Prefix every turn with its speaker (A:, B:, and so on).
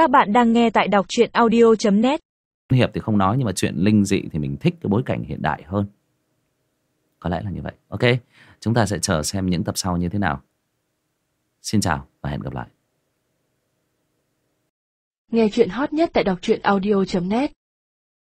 A: Các bạn đang nghe tại đọc truyện audio.net
B: hiệp thì không nói nhưng mà chuyện linh dị thì mình thích cái bối cảnh hiện đại hơn. Có lẽ là như vậy. Ok chúng ta sẽ chờ xem những tập sau như thế nào. Xin chào và hẹn gặp lại.
A: Nghe chuyện hot nhất tại đọc truyện audio.net